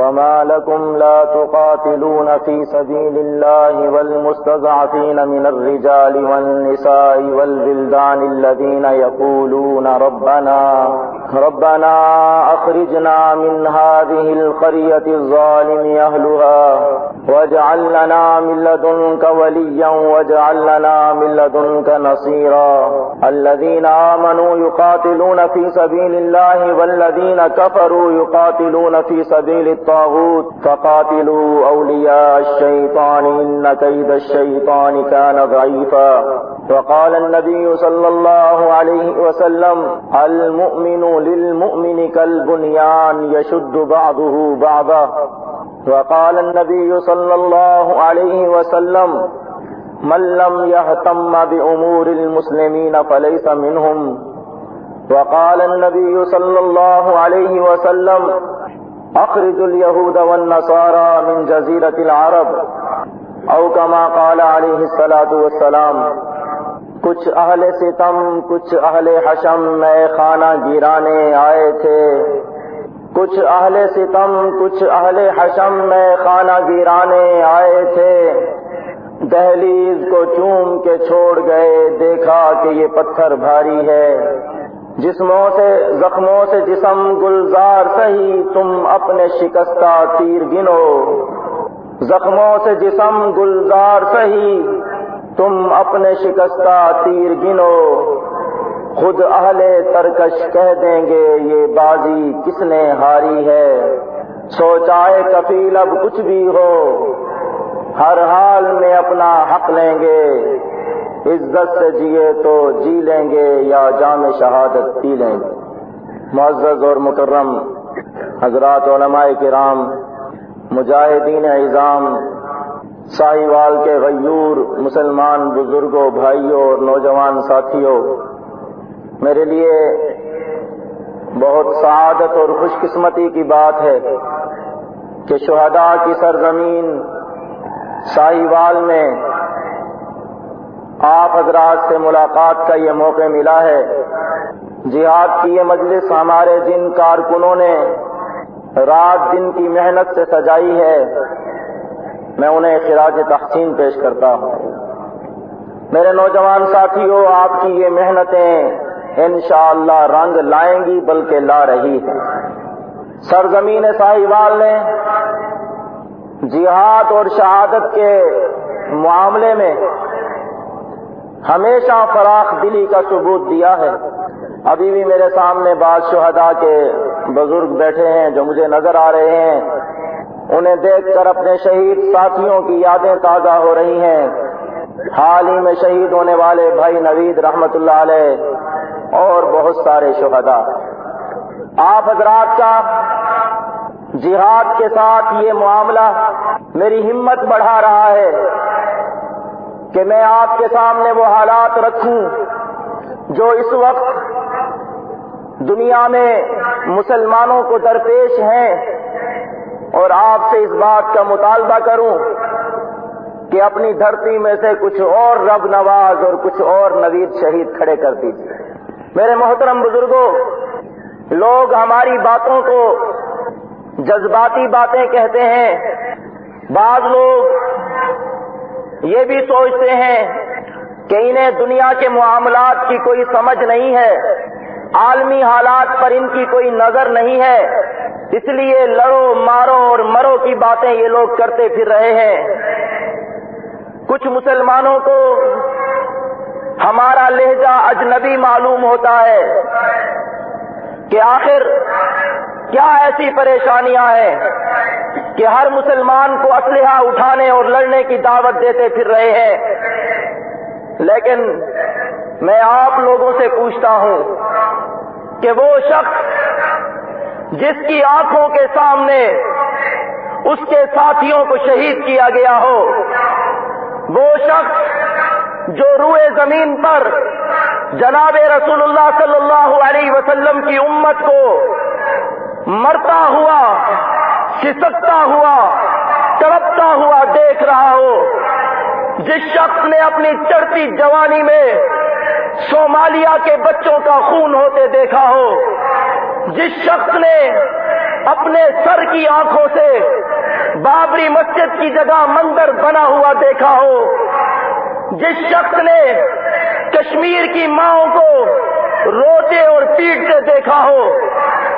وما لكم لا تقاتلون في سبيل الله والمستضعفين من الرجال والنساء والبلدان الذين يقولون ربنا ربنا أخرجنا من هذه القرية الظالم أهلها واجعل لنا من لدنك وليا واجعل لنا من لدنك نصيرا الذين آمنوا يقاتلون في سبيل الله والذين كفروا يقاتلون في سبيل الطاغوت فقاتلوا أولياء الشيطان إن كيد الشيطان كان ضعيفا. وقال النبي صلى الله عليه وسلم، المؤمن للمؤمن كالبنيان يشد بعضه بعضا. وقال النبي صلى الله عليه وسلم، من لم يهتم بأمور المسلمين فليس منهم. وقال النبي صلى الله عليه وسلم أخرج اليهود والنصارى من جزيرة العرب، أو كما قال عليه الصلاة والسلام، کچھ اہل ستم، کچھ اہل حشم میں خانہ گرانے آئے تھے۔ کچھ اہل ستم، کچھ اہل حشم میں خانہ گرانے آئے تھے۔ دہلیز کو چوم کے چھوڑ گئے، دیکھا کہ یہ پتھر بھاری ہے۔ جسموں سے زخموں سے جسم گلزار سہی، تم اپنے شکستہ تیر گنو۔ زخموں سے جسم گلزار سہی، تم اپنے شکستہ تیر گنو۔ خود اہل ترکش کہہ دیں گے، یہ بازی کس نے ہاری ہے؟ سوچائے کفیل اب کچھ بھی ہو۔ ہر حال میں اپنا حق لیں گے۔ عزت سے جیے تو جی لیں گے یا جام شہادت پی لیں گے۔ معزز اور مکرم حضرات علماء کرام، مجاہدین اعظام ساہی وال کے غیور مسلمان بزرگوں، بھائیوں اور نوجوان ساتھیوں، میرے لیے بہت سعادت اور خوش قسمتی کی بات ہے کہ شہداء کی سرزمین ساہی وال میں آپ حضرات سے ملاقات کا یہ موقع ملا ہے۔ جہاد کی یہ مجلس ہمارے جن کارکنوں نے رات دن کی محنت سے سجائی ہے، میں انہیں خراج تحسین پیش کرتا ہوں۔ میرے نوجوان ساتھیوں، آپ کی یہ محنتیں انشاءاللہ رنگ لائیں گی بلکہ لا رہی ہے سرزمین ساہی وال نے جہاد اور شہادت کے معاملے میں ہمیشہ فراخ دلی کا ثبوت دیا ہے۔ ابھی بھی میرے سامنے بعض شہداء کے بزرگ بیٹھے ہیں جو مجھے نظر آ رہے ہیں۔ انہیں دیکھ کر اپنے شہید ساتھیوں کی یادیں تازہ ہو رہی ہیں۔ حال ہی میں شہید ہونے والے بھائی نوید رحمت اللہ علیہ اور بہت سارے شہداء۔ آپ حضرات کا جہاد کے ساتھ یہ معاملہ میری ہمت بڑھا رہا ہے۔ کہ میں آپ کے سامنے وہ حالات رکھوں جو اس وقت دنیا میں مسلمانوں کو درپیش ہیں اور آپ سے اس بات کا مطالبہ کروں کہ اپنی دھرتی میں سے کچھ اور رب نواز اور کچھ اور نوید شہید کھڑے کر دیجیے میرے محترم بزرگوں لوگ ہماری باتوں کو جذباتی باتیں کہتے ہیں۔ بعض لوگ یہ بھی سوچتے ہیں کہ انہیں دنیا کے معاملات کی کوئی سمجھ نہیں ہے، عالمی حالات پر ان کی کوئی نظر نہیں ہے۔ اس لیے لڑو، مارو اور مرو کی باتیں یہ لوگ کرتے پھر رہے ہیں۔ کچھ مسلمانوں کو ہمارا لہجہ اجنبی معلوم ہوتا ہے کہ آخر کیا ایسی پریشانیاں ہیں۔ کہ ہر مسلمان کو اسلحہ اٹھانے اور لڑنے کی دعوت دیتے پھر رہے ہیں۔ لیکن میں آپ لوگوں سے پوچھتا ہوں کہ وہ شخص جس کی آنکھوں کے سامنے اس کے ساتھیوں کو شہید کیا گیا ہو، وہ شخص جو روئے زمین پر جناب رسول اللہ صلی اللہ علیہ وسلم کی امت کو مرتا ہوا کسکتا ہوا، تڑپتا ہوا دیکھ رہا ہو۔ جس شخص نے اپنی چڑھتی جوانی میں صومالیہ کے بچوں کا خون ہوتے دیکھا ہو، جس شخص نے اپنے سر کی آنکھوں سے بابری مسجد کی جگہ مندر بنا ہوا دیکھا ہو۔ جس شخص نے کشمیر کی ماؤں کو روتے اور پیٹتے دیکھا ہو،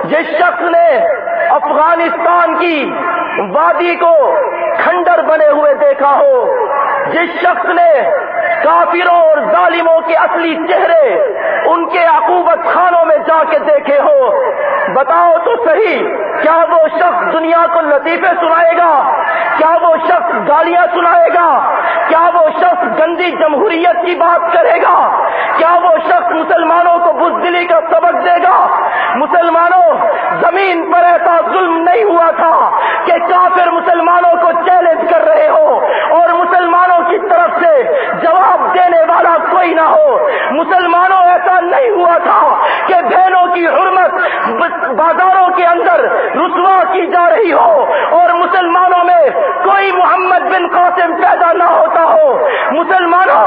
جس شخص نے افغانستان کی وادی کو کھنڈر بنے ہوئے دیکھا ہو، جس شخص نے کافروں اور ظالموں کے اصلی چہرے ان کے عقوبت خانوں میں جا کے دیکھے ہو۔ بتاؤ تو صحیح، کیا وہ شخص دنیا کو لطیفے سنائے گا؟ کیا وہ شخص گالیاں سنائے گا؟ کیا وہ شخص گندی جمہوریت کی بات کرے گا؟ کیا وہ شخص مسلمانوں کو بزدلی کا سبق دے گا؟ مسلمانوں، زمین پر ایسا ظلم نہیں ہوا تھا کہ کافر مسلمانوں کو چیلنج کر رہے ہو اور مسلمانوں کی طرف سے جواب دینے والا کوئی نہ ہو مسلمانوں ایسا نہیں ہوا تھا کہ بہنوں کی حرمت بازاروں کے اندر رسوا کی جا رہی ہو اور مسلمانوں میں کوئی محمد بن قاسم پیدا نہ ہوتا ہو مسلمانوں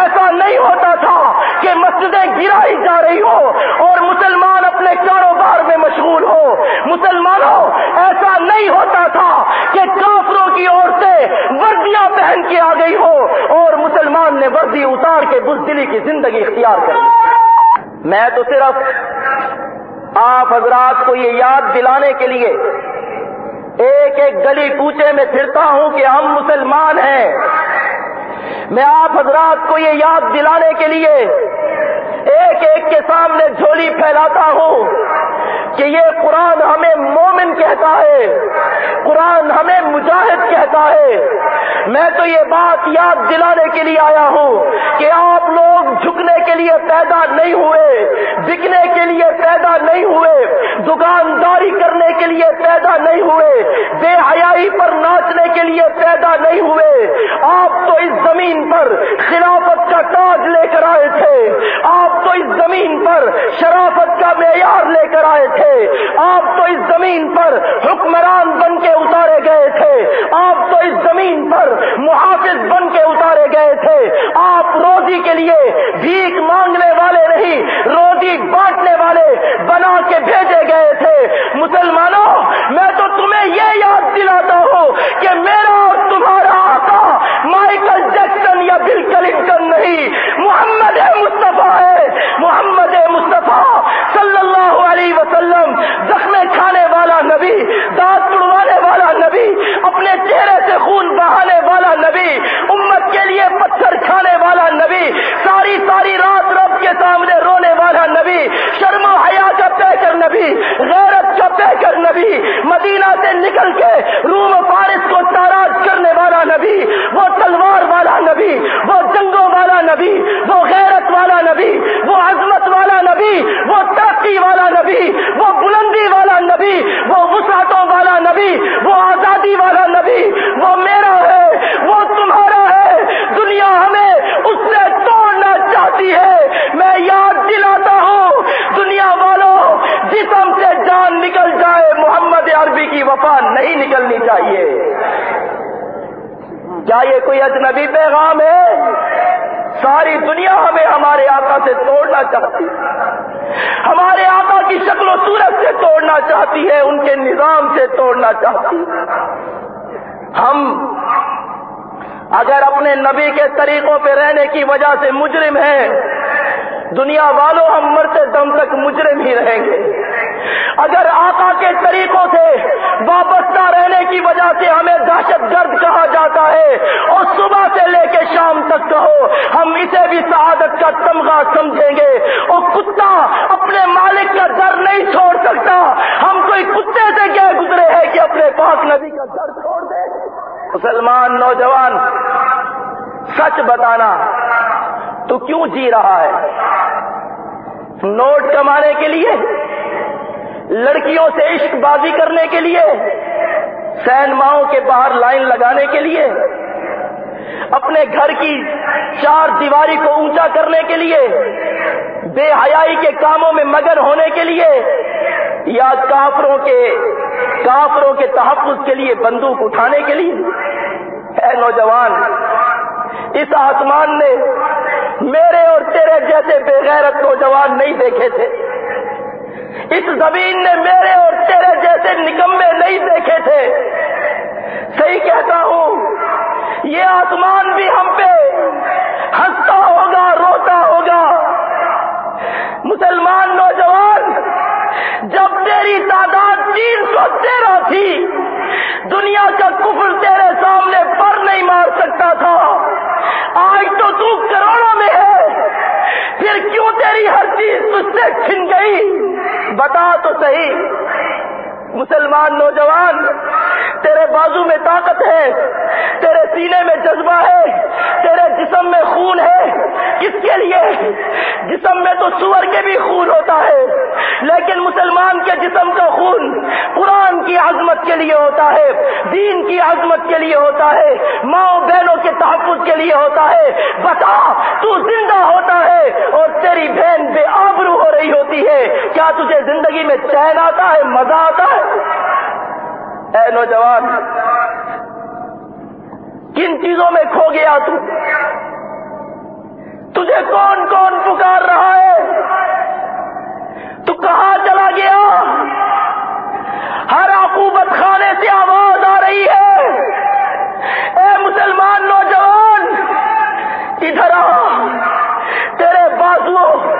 ایسا نہیں ہوتا تھا کہ مسجدیں گرائی جا رہی ہو اور مسلمان اپنے کاروبار میں مشغول ہو. مسلمانوں ایسا نہیں ہوتا تھا کہ کافروں کی عورتیں وردیاں پہن کے آ گئی ہو اور مسلمان نے وردی اتار کے بزدلی کی زندگی اختیار کر میں تو صرف آپ حضرات کو یہ یاد دلانے کے لیے ایک ایک گلی کوچے میں پھرتا ہوں کہ ہم مسلمان ہیں۔ میں آپ حضرات کو یہ یاد دلانے کے لیے ایک ایک کے سامنے جھولی پھیلاتا ہوں کہ یہ قرآن ہمیں مومن کہتا ہے۔ قرآن ہمیں مجاہد کہتا ہے۔ میں تو یہ بات یاد دلانے کے لیے آیا ہوں کہ آپ لوگ جھکنے کے لیے پیدا نہیں ہوئے، بکنے کے لیے پیدا نہیں ہوئے، دکانداری کرنے کے لیے پیدا نہیں ہوئے، بے حیائی پر ناچنے کے لیے پیدا نہیں ہوئے۔ آپ تو اس زمین پر خلافت کا تاج لے کر آئے تھے۔ آپ تو اس زمین پر شرافت کا معیار لے کر آئے تھے۔ آپ تو اس زمین پر حکمران بن کے اتارے گئے تھے۔ آپ تو اس زمین پر محافظ بن کے اتارے گئے تھے۔ آپ روزی کے لیے بھیک مانگنے والے نہیں، روزی بانٹنے والے بنا کے بھیجے گئے تھے۔ مسلمانوں، میں تو تمہیں یہ یاد دلاتا ہوں کہ میرا اور تمہارا آقا مائیکل جیکسن یا بل کلنٹن نہیں، محمد مصطفیٰ ہے۔ محمد مصطفیٰ صلی اللہ علیہ وسلم زخم کھانے والا نبی دانت توڑوانے والا نبی اپنے چہرے سے خون بہانے والا نبی، امت کے لیے پتھر کھانے والا نبی، ساری ساری رات رب کے سامنے رونے والا نبی، شرم و حیا کا پہ کر نبی، غیرت کا پہ کر نبی، مدینہ سے نکل کے روم فارس کو تاراج کرنے والا نبی وہ تلوار والا نبی وہ جنگوں والا نبی وہ غیرت والا نبی وہ عظمت والا نبی وہ ترقی والا نبی وہ بلندی والا نبی وہ وسعتوں والا نبی وہ آزادی والا نبی وہ میرا ہے وہ تمہارا ہے دنیا ہمیں اس سے توڑنا چاہتی ہے میں یاد دلاتا ہوں دنیا والوں جسم سے جان نکل جائے محمد عربی کی وفا نہیں نکلنی چاہیے کیا یہ کوئی اجنبی پیغام ہے ساری دنیا ہمیں ہمارے آقا سے توڑنا چاہتی ہمارے آقا کی شکل و صورت سے توڑنا چاہتی ہے، ان کے نظام سے توڑنا چاہتی ہم اگر اپنے نبی کے طریقوں پہ رہنے کی وجہ سے مجرم ہیں، دنیا والوں ہم مرتے دم تک مجرم ہی رہیں گے۔ اگر آقا کے طریقوں سے وابستہ رہنے کی وجہ سے ہمیں دہشت گرد کہا جاتا ہے، اور صبح سے لے کے شام تک کہو، ہم اسے بھی سعادت کا تمغہ سمجھیں گے۔ اور کتا اپنے مالک کا در نہیں چھوڑ سکتا۔ ہم کوئی کتے سے کیا گزرے ہیں کہ اپنے پاک نبی کا در چھوڑ دے۔ مسلمان نوجوان، سچ بتانا، تو کیوں جی رہا ہے؟ نوٹ کمانے کے لیے؟ لڑکیوں سے عشق بازی کرنے کے لیے سینماؤں کے باہر لائن لگانے کے لیے، اپنے گھر کی چار دیواری کو اونچا کرنے کے لیے، بے حیائی کے کاموں میں مگن ہونے کے لیے، یا کافروں کے کافروں کے تحفظ کے لیے بندوق اٹھانے کے لیے۔ اے نوجوان، اس آسمان نے میرے اور تیرے جیسے بے غیرت نوجوان نہیں دیکھے تھے۔ اس زمین نے میرے اور تیرے جیسے نکمے نہیں دیکھے تھے۔ صحیح کہتا ہوں، یہ آسمان بھی ہم پہ ہنستا ہوگا، روتا ہوگا۔ مسلمان نوجوان، جب تیری تعداد تین سو تیرہ تھی، دنیا کا کفر تیرے سامنے پر نہیں مار سکتا تھا۔ آج تو تو کروڑوں میں ہے۔ پھر کیوں تیری ہر چیز تجھ سے چھن گئی؟ بتا تو صحیح۔ مسلمان نوجوان، تیرے بازو میں طاقت ہے، تیرے سینے میں جذبہ ہے، تیرے جسم میں خون ہے۔ کس کے لیے؟ جسم میں تو سور کے بھی خون ہوتا ہے، لیکن مسلمان کے جسم کا خون قرآن کی عظمت کے لیے ہوتا ہے، دین کی عظمت کے لیے ہوتا ہے ماں بہنوں کے تحفظ کے لیے ہوتا ہے۔ بتا، تو زندہ ہوتا ہے اور تیری بہن بے آبرو ہو رہی ہوتی ہے۔ کیا تجھے زندگی میں چین آتا ہے، مزہ آتا ہے؟ اے نوجوان، کن چیزوں میں کھو گیا تو؟ تجھے کون کون پکار رہا ہے؟ تو کہاں چلا گیا؟ ہر خانے سے آواز آ رہی ہے۔ اے مسلمان نوجوان، ادھر آ۔ تیرے بازو،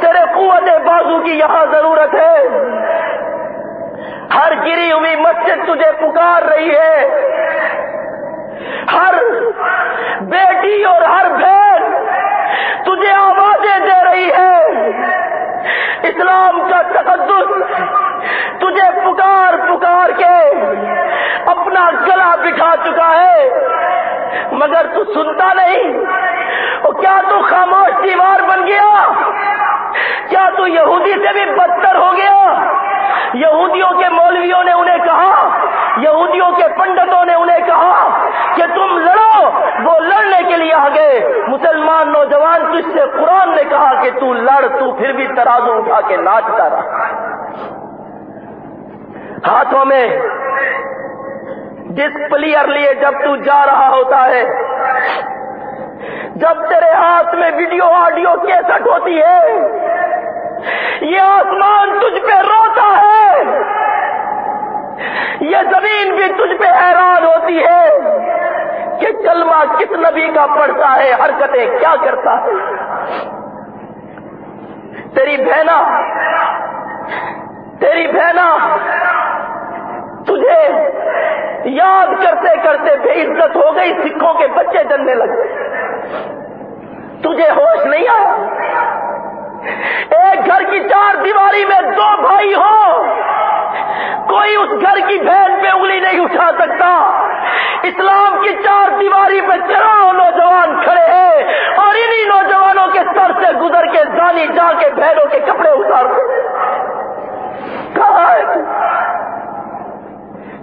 تیرے قوت بازو کی یہاں ضرورت ہے۔ ہر گری ہوئی مسجد تجھے پکار رہی ہے۔ ہر بیٹی اور ہر بہن تجھے آوازیں دے رہی ہے۔ اسلام کا تقدس، تجھے پکار پکار کے اپنا گلا بٹھا چکا ہے، مگر تو سنتا نہیں۔ اور کیا تو خاموش دیوار بن گیا؟ کیا تو یہودی سے بھی بدتر ہو گیا؟ یہودیوں کے مولویوں نے انہیں کہا، یہودیوں کے پنڈتوں نے انہیں کہا کہ تم لڑو، وہ لڑنے کے لیے آ مسلمان نوجوان تجھ سے قرآن نے کہا کہ تو لڑ، تو پھر بھی ترازو اٹھا کے ناچتا رہا۔ ہاتھوں میں جس پلیئر لیے جب تو جا رہا ہوتا ہے۔ جب تیرے ہاتھ میں ویڈیو، آڈیو کیسٹ ہوتی ہے، یہ آسمان تجھ پہ روتا ہے۔ یہ زمین بھی تجھ پہ حیران ہوتی ہے۔ کہ کلمہ کس نبی کا پڑھتا ہے، حرکتیں کیا کرتا ہے؟ تیری بہنا تیری بہنا تجھے یاد کرتے کرتے بے عزت ہو گئی، سکھوں کے بچے جننے لگے تجھے ہوش نہیں آیا؟ ایک گھر کی چار دیواری میں دو بھائی ہو کوئی اس گھر کی بہن پہ انگلی نہیں اٹھا سکتا۔ اسلام کی چار دیواری پہ چراؤ نوجوان کھڑے ہیں اور انہی نوجوانوں کے سر سے گزر کے زانی جا کے بہنوں کے کپڑے اتارتے کہاں ہے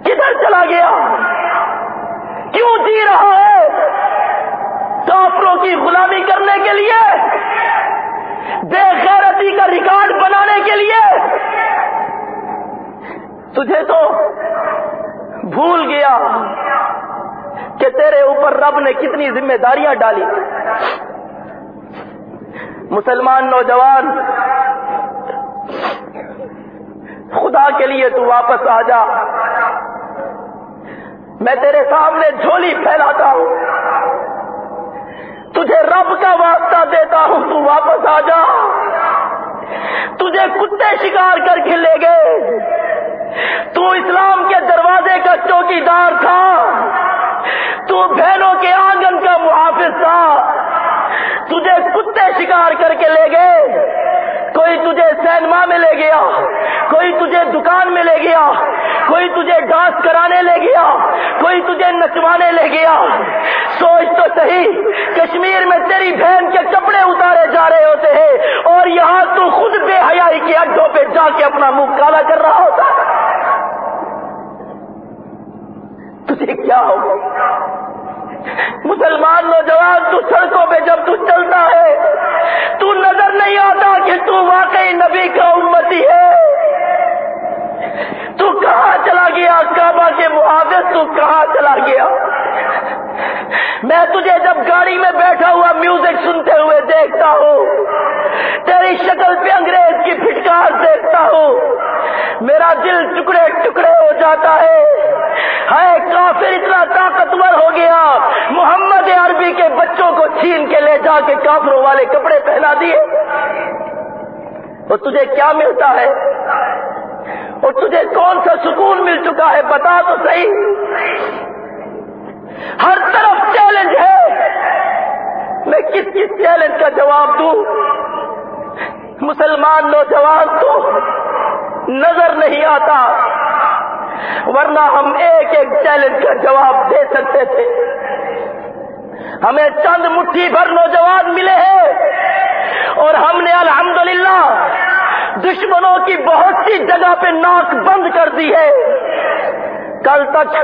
کدھر چلا گیا؟ کیوں جی رہا ہے؟ کافروں کی غلامی کرنے کے لیے، بے غیرتی کا ریکارڈ بنانے کے لیے تجھے تو بھول گیا کہ تیرے اوپر رب نے کتنی ذمہ داریاں ڈالی۔ مسلمان نوجوان، خدا کے لیے تو واپس آ جا۔ میں تیرے سامنے جھولی پھیلاتا ہوں۔ تجھے رب کا واسطہ دیتا ہوں، تو واپس آ جا۔ تجھے کتے شکار کر کے لے گئے۔ تو اسلام کے دروازے کا چوکی دار تھا۔ تو بہنوں کے آنگن کا محافظ تھا۔ تجھے کتے شکار کر کے لے گئے۔ کوئی تجھے سینما میں لے گیا، کوئی تجھے دکان میں لے گیا، کوئی تجھے ڈانس کرانے لے گیا، کوئی تجھے نچوانے لے گیا۔ سوچ تو صحیح، کشمیر میں تیری بہن کے کپڑے اتارے جا رہے ہوتے ہیں اور یہاں تو خود بے حیائی کے اڈوں پہ جا کے اپنا منہ کالا کر رہا ہوتا۔ تجھے کیا ہوگا مسلمان نوجوان، تو سڑکوں پہ جب تو چلتا ہے، تو نظر نہیں آتا کہ تو واقعی نبی کا امتی ہے۔ تو کہاں چلا گیا؟ کعبہ کے محافظ تو کہاں چلا گیا؟ میں تجھے جب گاڑی میں بیٹھا ہوا میوزک سنتے ہوئے دیکھتا ہوں، تیری شکل پہ انگریز کی پھٹکار دیکھتا ہوں۔ میرا دل ٹکڑے ٹکڑے ہو جاتا ہے۔ ہے کافر اتنا طاقتور ہو گیا۔ محمد عربی کے بچوں کو چھین کے لے جا کے کافروں والے کپڑے پہنا دیے۔ اور تجھے کیا ملتا ہے؟ اور تجھے کون سا سکون مل چکا ہے؟ بتا تو صحیح۔ ہر طرف چیلنج ہے۔ میں کس کس چیلنج کا جواب دوں؟ مسلمان نوجوان تو نظر نہیں آتا، ورنہ ہم ایک ایک چیلنج کا جواب دے سکتے تھے۔ ہمیں چند مٹھی بھر نوجوان ملے ہیں اور ہم نے الحمدللہ دشمنوں کی بہت سی جگہ پہ ناک بند کر دی ہے۔ کل تک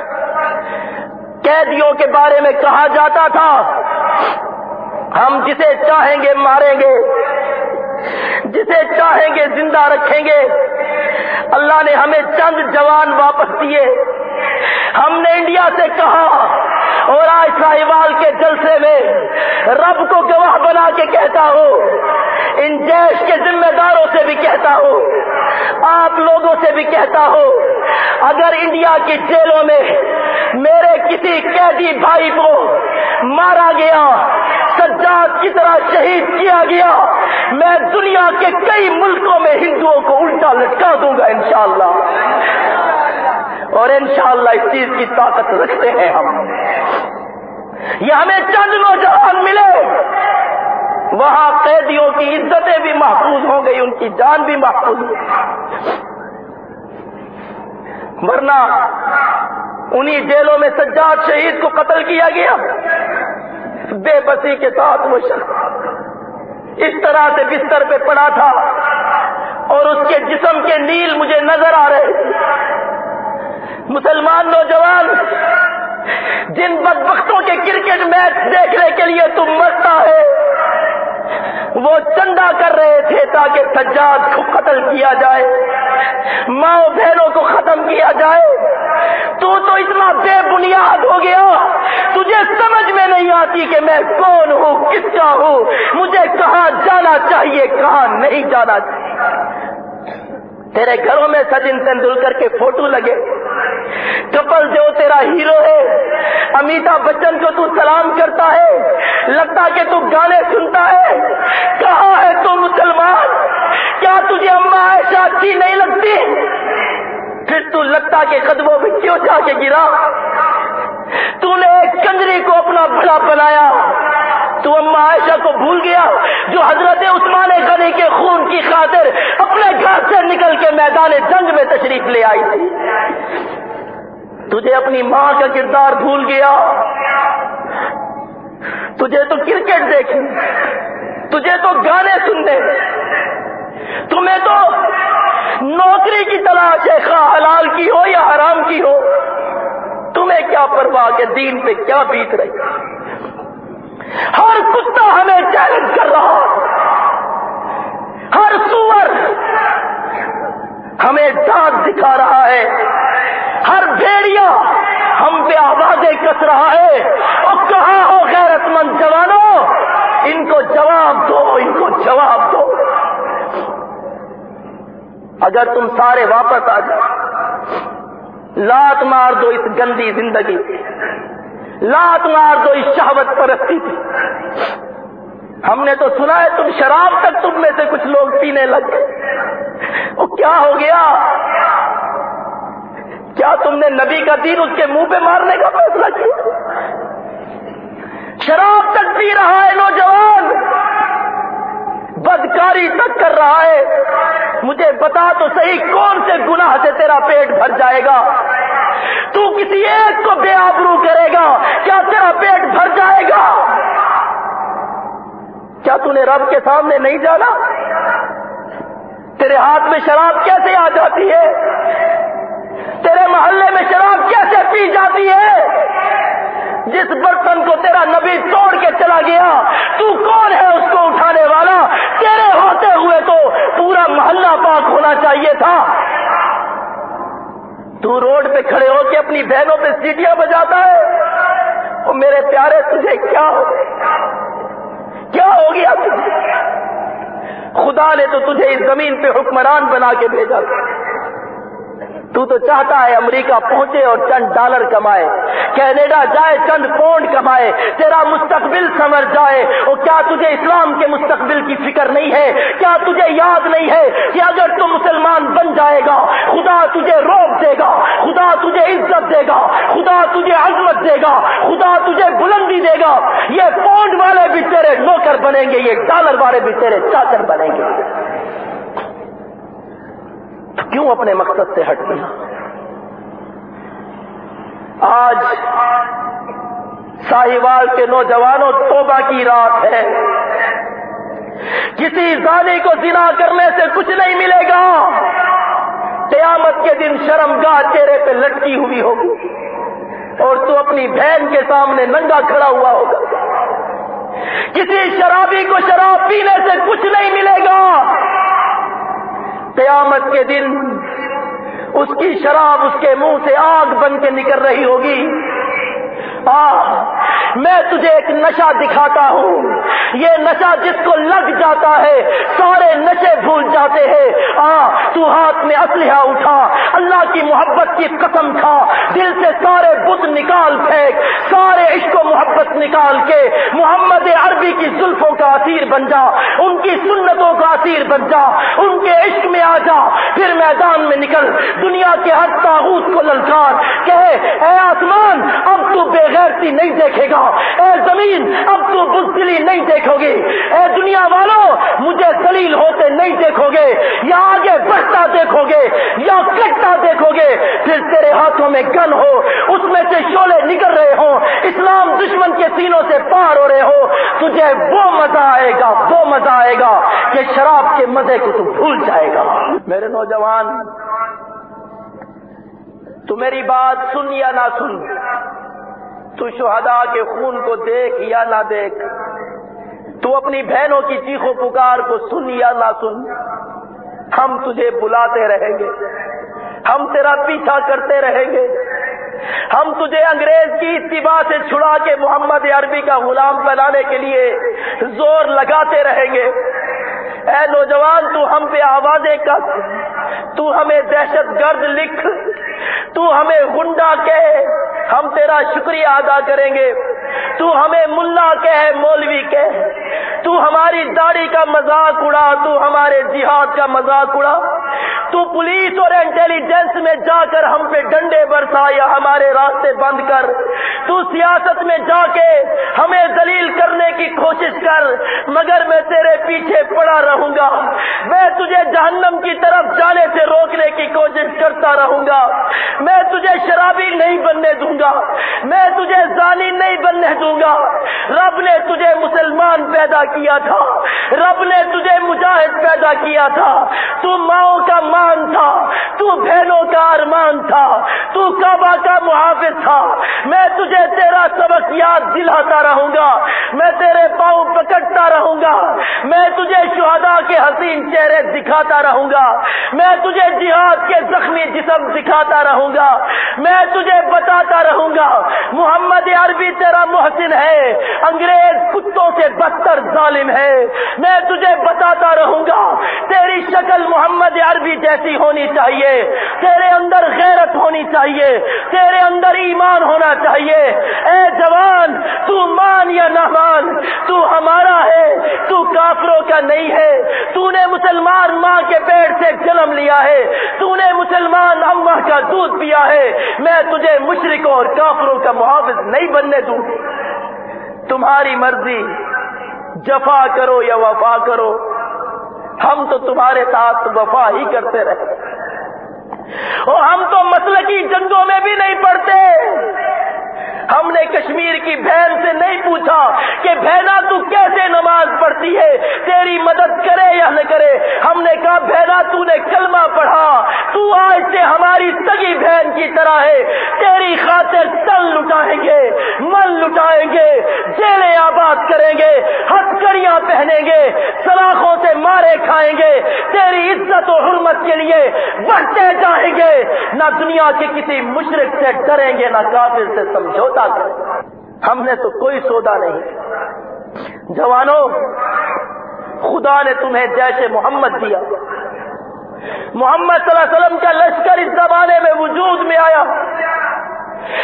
قیدیوں کے بارے میں کہا جاتا تھا۔ ہم جسے چاہیں گے ماریں گے، جسے چاہیں گے زندہ رکھیں گے۔ اللہ نے ہمیں چند جوان واپس دیے۔ ہم نے انڈیا سے کہا اور آج ساحوال کے جلسے میں رب کو گواہ بنا کے کہتا ہوں، ان جیش کے ذمہ داروں سے بھی کہتا ہوں، آپ لوگوں سے بھی کہتا ہوں، اگر انڈیا کی جیلوں میں میرے کسی قیدی بھائی کو مارا گیا، سجاد کی طرح شہید کیا گیا۔ میں دنیا کے کئی ملکوں میں ہندوؤں کو الٹا لٹکا دوں گا انشاءاللہ۔ اور انشاءاللہ اس چیز کی طاقت رکھتے ہیں ہم۔ یہ ہمیں چند نوجوان ملے۔ وہاں قیدیوں کی عزتیں بھی محفوظ ہو گئی ان کی جان بھی محفوظ۔ ہو گئی ورنہ انہی جیلوں میں سجاد شہید کو قتل کیا گیا؟ بے بسی کے ساتھ وہ شخص اس طرح سے بستر پہ پڑا تھا اور اس کے جسم کے نیل مجھے نظر آ رہے تھے۔ مسلمان نوجوان، جن بدبختوں کے کرکٹ میچ دیکھنے کے لیے تم مرتا ہے وہ چندہ کر رہے تھے تاکہ سجاد کو قتل کیا جائے۔ ماں بہنوں کو ختم کیا جائے۔ تو تو اتنا بے بنیاد ہو گیا۔ تجھے سمجھ میں نہیں آتی کہ میں کون ہوں کس کا ہوں۔ مجھے کہاں جانا چاہیے، کہاں نہیں جانا چاہیے۔ تیرے گھروں میں سچن تندولکر کے فوٹو لگے۔ کپل جو تیرا ہیرو امیتابھ بچن کو تو سلام کرتا ہے، لگتا کہ تو گانے سنتا ہے۔ کہاں ہے تو مسلمان؟ کیا تجھے اما ایسا اچھی نہیں لگتی؟ پھر تو لگتا کہ قدموں میں کیوں جا کے گرا۔ تو نے ایک کنجری کو اپنا بڑا بنایا۔ تو اما عائشہ کو بھول گیا، جو حضرت عثمان غنی کے خون کی خاطر اپنے گھر سے نکل کے میدان جنگ میں تشریف لے آئی تھی۔ تجھے اپنی ماں کا کردار بھول گیا۔ تجھے تو کرکٹ دیکھنے تجھے تو گانے سننے۔ تمہیں تو نوکری کی تلاش ہے، خواہ حلال کی ہو یا حرام کی ہو۔ تمہیں کیا پرواہ کہ دین پہ کیا بیت رہی۔ ہر کتا ہمیں چیلنج کر رہا۔ ہر سور ہمیں دانت دکھا رہا ہے۔ ہر بھیڑیا ہم پہ آوازیں کس رہا ہے؟ اور کہاں ہو غیرت مند جوانوں؟ ان کو جواب دو، ان کو جواب دو۔ اگر تم سارے واپس آ جاؤ، لات مار دو اس گندی زندگی لات مار دو اس شہوت پرستی تھی ہم نے تو سنا ہے تم شراب تک تم میں سے کچھ لوگ پینے لگ گئے۔ وہ کیا ہو گیا؟ کیا تم نے نبی کا دین اس کے منہ پہ مارنے کا فیصلہ کیا؟ شراب تک پی رہا ہے نوجوان، بدکاری تک کر رہا ہے۔ مجھے بتا تو صحیح کون سے گناہ سے تیرا پیٹ بھر جائے گا؟ تو کسی ایک کو بے آبرو کرے گا، کیا تیرا پیٹ بھر جائے گا؟ کیا تو نے رب کے سامنے نہیں جانا؟ تیرے ہاتھ میں شراب کیسے آ جاتی ہے؟ محلے میں شراب کیسے پی جاتی ہے؟ جس برتن کو تیرا نبی توڑ کے چلا گیا، تو کون ہے اس کو اٹھانے والا؟ تیرے ہوتے ہوئے تو پورا محلہ پاک ہونا چاہیے تھا۔ تو روڈ پہ کھڑے ہو کے اپنی بہنوں پہ سیٹیاں بجاتا ہے۔ اور میرے پیارے، تجھے کیا ہو کیا ہو گیا تجھے؟ خدا نے تو تجھے اس زمین پہ حکمران بنا کے بھیجا۔ تو تو چاہتا ہے امریکہ پہنچے اور چند ڈالر کمائے۔ کینیڈا جائے، چند پونڈ کمائے۔ تیرا مستقبل سمر جائے۔ اور کیا تجھے اسلام کے مستقبل کی فکر نہیں ہے؟ کیا تجھے یاد نہیں ہے کہ اگر تم مسلمان بن جائے گا، خدا تجھے روک دے گا، خدا تجھے عزت دے گا، خدا تجھے عظمت دے گا، خدا تجھے بلندی دے گا۔ یہ پونڈ والے بھی تیرے نوکر بنیں گے، یہ ڈالر والے بھی تیرے چاچر بنیں گے۔ کیوں اپنے مقصد سے ہٹ گیا آج ساہیوال کے نوجوانوں توبہ کی رات ہے۔ کسی زانی کو زنا کرنے سے کچھ نہیں ملے گا۔ قیامت کے دن شرم گاہ چہرے پہ لٹکی ہوئی ہوگی۔ اور تو اپنی بہن کے سامنے ننگا کھڑا ہوا ہوگا۔ کسی شرابی کو شراب پینے سے کچھ نہیں ملے گا۔ قیامت کے دن اس کی شراب اس کے منہ سے آگ بن کے نکل رہی ہوگی۔ میں تجھے ایک نشہ دکھاتا ہوں۔ یہ نشہ جس کو لگ جاتا ہے، سارے نشے بھول جاتے ہیں۔ آ، تو ہاتھ میں اسلحہ اٹھا۔ اللہ کی محبت کی قسم کھا۔ دل سے سارے بت نکال پھینک۔ سارے عشق و محبت نکال کے محمد عربی کی زلفوں کا اثیر بن جا۔ ان کی سنتوں کا اثیر بن جا۔ ان کے عشق میں آ جا۔ پھر میدان میں نکل۔ دنیا کے ہر تاغوت کو للکار۔ کہے، اے آسمان، اب تو بے غیرتی نہیں دیکھے گا۔ اے زمین، اب تو بزدلی نہیں دیکھو گے اے دنیا والوں مجھے دلیل ہوتے نہیں دیکھو گے۔ یا آگے بڑھتا دیکھو گے، یا کٹتا دیکھو گے۔ پھر تیرے ہاتھوں میں گن ہو، اس میں سے شولے نکل رہے ہوں۔ اسلام دشمن کے سینوں سے پار ہو رہے ہو۔ تجھے وہ مزہ آئے گا، وہ مزہ آئے گا کہ شراب کے مزے کو تو بھول جائے گا۔ میرے نوجوان، تو میری بات سن یا نہ سن تو شہدا کے خون کو دیکھ یا نہ دیکھ، تو اپنی بہنوں کی چیخو پکار کو سن یا نہ سن، ہم تجھے بلاتے رہیں گے، ہم تیرا پیچھا کرتے رہیں گے۔ ہم تجھے انگریز کی اتباع سے چھڑا کے محمد عربی کا غلام بنانے کے لیے زور لگاتے رہیں گے۔ اے نوجوان، تو ہم پہ آوازیں کر۔ تو ہمیں دہشت گرد لکھ، تو ہمیں گنڈا کہ ہم تیرا شکریہ ادا کریں گے۔ تو ہمیں ملا کہ مولوی کہ تو ہماری داڑھی کا مذاق اڑا، تو ہمارے جہاد کا مذاق اڑا۔ تو پولیس اور انٹیلیجنس میں جا کر ہم پہ ڈنڈے برسا یا ہمارے راستے بند کر۔ تو سیاست میں جا کے ہمیں دلیل کرنے کی کوشش کر، مگر میں تیرے پیچھے پڑا رہوں گا۔ میں تجھے جہنم کی طرف جانے سے روکنے کی کوشش کرتا رہوں گا۔ میں تجھے شرابی نہیں بننے دوں گا۔ میں تجھے زانی نہیں بننے دوں گا۔ رب نے تجھے مسلمان پیدا کیا تھا۔ رب نے تجھے مجاہد پیدا کیا تھا۔ تو ماؤں کا مان تھا۔ تو بہنوں کا ارمان تھا۔ تو کعبہ کا محافظ تھا۔ میں تجھے تیرا سبق یاد دلاتا رہوں گا۔ میں تیرے پاؤں پکڑتا رہوں گا۔ میں تجھے شہدا کے حسین چہرے دکھاتا رہوں گا۔ میں میں تجھے جہاد کے زخمی جسم دکھاتا رہوں گا، میں تجھے بتاتا رہوں گا، محمد عربی تیرا محسن ہے، انگریز کتوں سے بدتر ظالم ہے، میں تجھے بتاتا رہوں گا، تیری شکل محمد عربی جیسی ہونی چاہیے، تیرے اندر غیرت ہونی چاہیے، تیرے اندر ایمان ہونا چاہیے۔ اے جوان، تو مان یا نہ مان، تو ہمارا ہے، تو کافروں کا نہیں ہے، تو نے مسلمان ماں کے پیٹ سے جنم لیا ہے۔ تو نے مسلمان اما کا دودھ پیا ہے۔ میں تجھے مشرقوں اور کافروں کا محافظ نہیں بننے دوں۔ تمہاری مرضی، جفا کرو یا وفا کرو۔ ہم تو تمہارے ساتھ وفا ہی کرتے رہے۔ اور ہم تو مسلکی جنگوں میں بھی نہیں پڑتے۔ کشمیر کی بہن سے نہیں پوچھا کہ بہنا تو کیسے نماز پڑھتی ہے؟ تیری مدد کرے یا نہ کرے؟ ہم نے کہا، بہنا تو نے کلمہ پڑھا۔ تو آج سے ہماری سگی بہن کی طرح ہے۔ تیری خاطر تل لٹائیں گے، من لٹائیں گے، جیلیں آباد کریں گے ہتکڑیاں پہنیں گے، سلاخوں سے مارے کھائیں گے۔ تیری عزت و حرمت کے لیے بڑھتے جائیں گے۔ نہ دنیا کے کسی مشرق سے ڈریں گے، نہ کافر سے سمجھوتا کریں گے۔ ہم نے تو کوئی سودا نہیں۔ جوانوں، خدا نے تمہیں جیسے محمد دیا۔ محمد صلی اللہ علیہ وسلم کا لشکر اس زمانے میں وجود میں آیا۔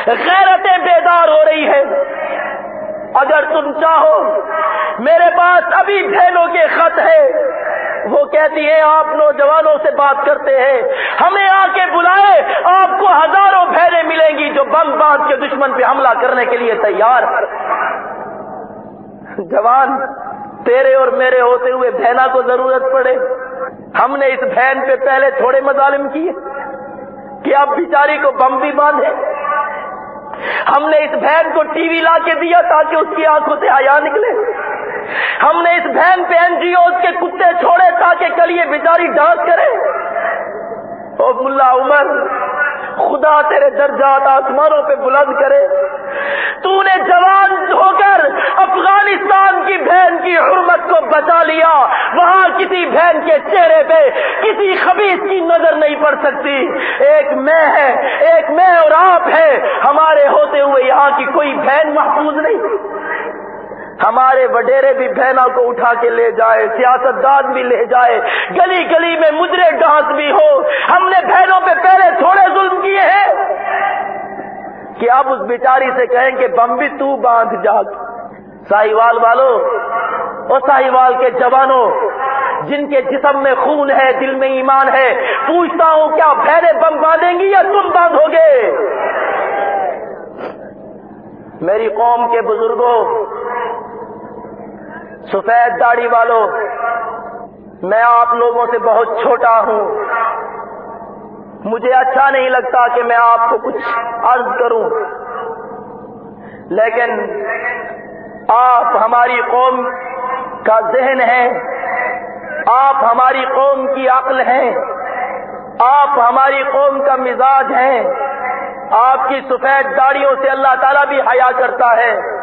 غیرتیں بیدار ہو رہی ہے اگر تم چاہو، میرے پاس ابھی بہنوں کے خط ہے وہ کہتی ہے آپ نوجوانوں سے بات کرتے ہیں۔ ہمیں آ کے بلائے، آپ کو ہزاروں بہنیں ملیں گی جو بم باندھ کے دشمن پہ حملہ کرنے کے لیے تیار جوان، تیرے اور میرے ہوتے ہوئے بہنا کو ضرورت پڑے۔ ہم نے اس بہن پہ پہلے تھوڑے مظالم کیے کہ اب بیچاری کو بم بھی باندھے۔ ہم نے اس بہن کو ٹی وی لا کے دیا تاکہ اس کی آنکھوں سے حیا نکلے۔ ہم نے اس بہن پہ این جی اوز کے تاکہ کل یہ بیچاری ڈانس کرے۔ او ملا عمر، خدا تیرے درجات آسمانوں پہ بلند کرے۔ تو نے جوان ہو کر افغانستان کی بہن کی حرمت کو بچا لیا۔ وہاں کسی بہن کے چہرے پہ کسی خبیص کی نظر نہیں پڑ سکتی۔ ایک میں ہے، ایک میں اور آپ ہے ہمارے ہوتے ہوئے یہاں کی کوئی بہن محفوظ نہیں۔ ہمارے وڈیرے بھی بہنا کو اٹھا کے لے جائے سیاست دان بھی لے جائے، گلی گلی میں مجرے ڈانس بھی ہو۔ ہم نے بہنوں پہ پہلے تھوڑے ظلم کیے ہیں کہ اب اس بیچاری سے کہیں کہ بم بھی تو باندھ جا۔ ساہیوال والوں اور ساہیوال کے جوانوں، جن کے جسم میں خون ہے، دل میں ایمان ہے، پوچھتا ہوں کیا بہنیں بم باندھیں گی یا تم باندھو گے؟ میری قوم کے بزرگوں سفید داڑھی والوں میں آپ لوگوں سے بہت چھوٹا ہوں۔ مجھے اچھا نہیں لگتا کہ میں آپ کو کچھ عرض کروں۔ لیکن آپ ہماری قوم کا ذہن ہے، آپ ہماری قوم کی عقل ہیں آپ ہماری قوم کا مزاج ہیں آپ کی سفید داڑیوں سے اللہ تعالیٰ بھی حیا کرتا ہے۔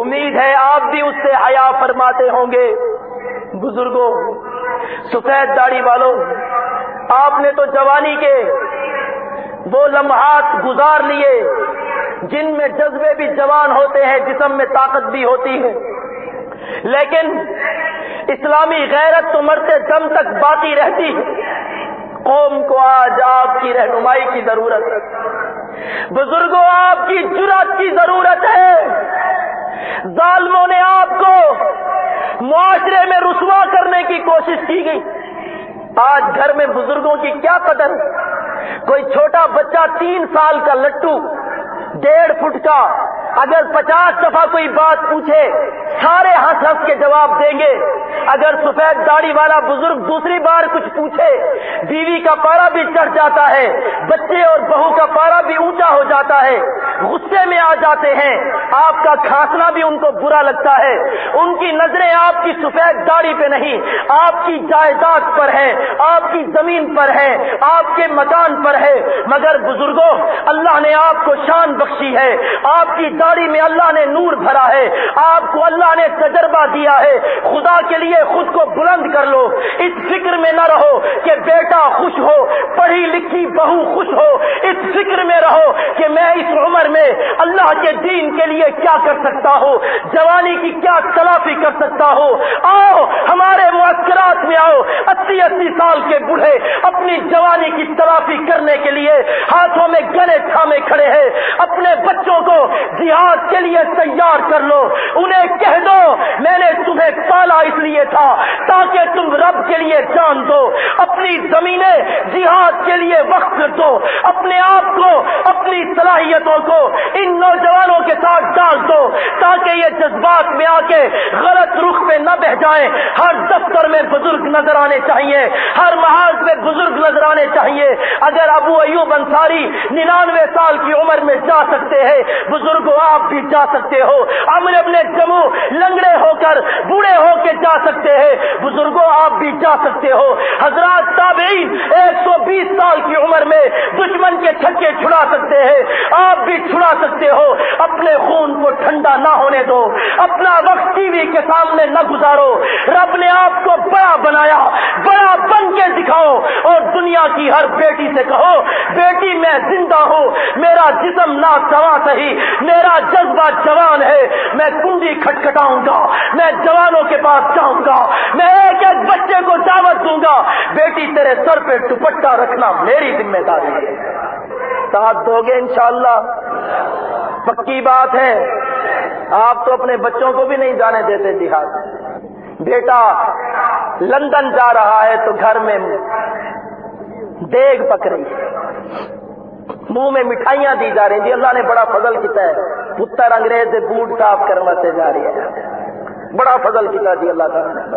امید ہے آپ بھی اس سے حیا فرماتے ہوں گے۔ بزرگوں سفید داڑھی والوں آپ نے تو جوانی کے وہ لمحات گزار لیے جن میں جذبے بھی جوان ہوتے ہیں، جسم میں طاقت بھی ہوتی ہے۔ لیکن اسلامی غیرت تو مرتے دم تک باقی رہتی ہے۔ قوم کو آج آپ کی رہنمائی کی ضرورت ہے۔ بزرگوں آپ کی جرات کی ضرورت ہے۔ ظالموں نے آپ کو معاشرے میں رسوا کرنے کی کوشش کی گئی۔ آج گھر میں بزرگوں کی کیا قدر کوئی چھوٹا بچہ تین سال کا لٹو، ڈیڑھ فٹ کا اگر پچاس دفعہ کوئی بات پوچھے، سارے ہنس ہنس کے جواب دیں گے۔ اگر سفید داڑھی والا بزرگ دوسری بار کچھ پوچھے، بیوی کا پارا بھی چڑھ جاتا ہے، بچے اور بہو کا پارا بھی اونچا ہو جاتا ہے۔ غصے میں آ جاتے ہیں۔ آپ کا کھانسنا بھی ان کو برا لگتا ہے۔ ان کی نظریں آپ کی سفید داڑھی پہ نہیں، آپ کی جائیداد پر ہے آپ کی زمین پر ہے آپ کے مکان پر ہے مگر بزرگوں، اللہ نے آپ کو شان بخشی ہے۔ آپ کی داڑھی میں اللہ نے نور بھرا ہے، آپ کو اللہ نے تجربہ دیا ہے۔ خدا کے لیے خود کو بلند کر لو۔ اس فکر میں نہ رہو کہ بیٹا خوش ہو، پڑھی لکھی بہو خوش ہو۔ اس فکر میں رہو کہ میں اس عمر میں اللہ کے دین کے لیے کیا کر سکتا ہوں، جوانی کی کیا تلافی کر سکتا ہوں۔ آؤ، ہمارے معسکرات میں آؤ۔ اسی اسی سال کے بوڑھے اپنی جوانی کی تلافی کرنے کے لیے ہاتھوں میں گلے تھامے کھڑے ہیں۔ اپنے بچوں کو جی جہاد کے لیے تیار کر لو۔ انہیں کہہ دو، میں نے تمہیں پالا اس لیے تھا تاکہ تم رب کے لیے جان دو۔ اپنی زمینیں جہاد کے لیے وقت دو۔ اپنے آپ کو، اپنی صلاحیتوں کو ان نوجوانوں کے ساتھ ڈال دو تاکہ یہ جذبات میں آ کے غلط رخ پہ نہ بہ جائیں۔ ہر دفتر میں بزرگ نظر آنے چاہیے، ہر محاذ میں بزرگ نظر آنے چاہیے۔ اگر ابو ایوب انصاری ننانوے سال کی عمر میں جا سکتے ہیں، بزرگوں آپ بھی جا سکتے ہو۔ امر اپنے جموں لنگڑے ہو کر بوڑھے ہو کے جا سکتے ہیں۔ بزرگوں، آپ بھی جا سکتے ہو۔ حضرات تابعین، ایک سو بیس سال کی عمر میں دشمن کے چھکے چھڑا سکتے ہیں۔ آپ بھی چھڑا سکتے ہو۔ اپنے خون کو ٹھنڈا نہ ہونے دو۔ اپنا وقت ٹی وی کے سامنے نہ گزارو۔ رب نے آپ کو بڑا بنایا، بڑا بن کے دکھاؤ۔ اور دنیا کی ہر بیٹی سے کہو، بیٹی میں زندہ ہوں، میرا جسم نہ سوا سہی میرا جذبہ جوان ہے، میں کنڈی کھٹکھٹاؤں گا، میں جوانوں کے پاس جاؤں گا، میں ایک ایک بچے کو دعوت دوں گا، بیٹی تیرے سر پہ دوپٹہ رکھنا میری ذمہ داری ہے۔ ساتھ دو گے انشاءاللہ۔ پکی بات ہے، آپ تو اپنے بچوں کو بھی نہیں جانے دیتے جہاد۔ بیٹا، لندن جا رہا ہے تو گھر میں دیگ پک رہی ہے منہ میں مٹھائیاں دی جا رہی ہیں۔ جی اللہ نے بڑا فضل کیا ہے۔ پتر انگریز سے بوٹ صاف کرنے جا رہی ہے۔ بڑا فضل کیا جی اللہ تعالیٰ نے۔